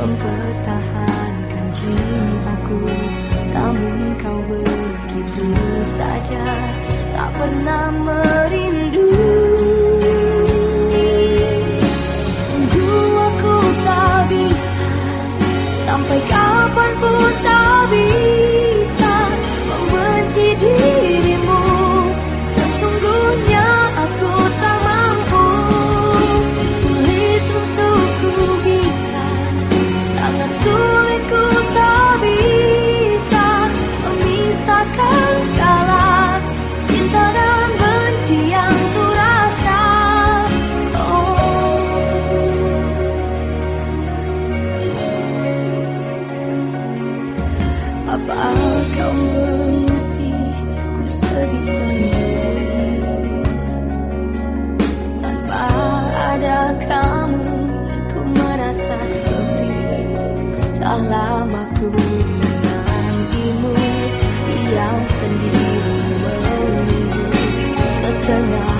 Mempertahankan cintaku. Namun kau begitu saja Tak pernah merindu. Sungguh aku tak bisa Sampai Apa kau mengerti? Ku sedih sendiri. Tanpa ada kamu ku merasa sepi. Tak lama ku menantimu diam sendiri menunggu setengah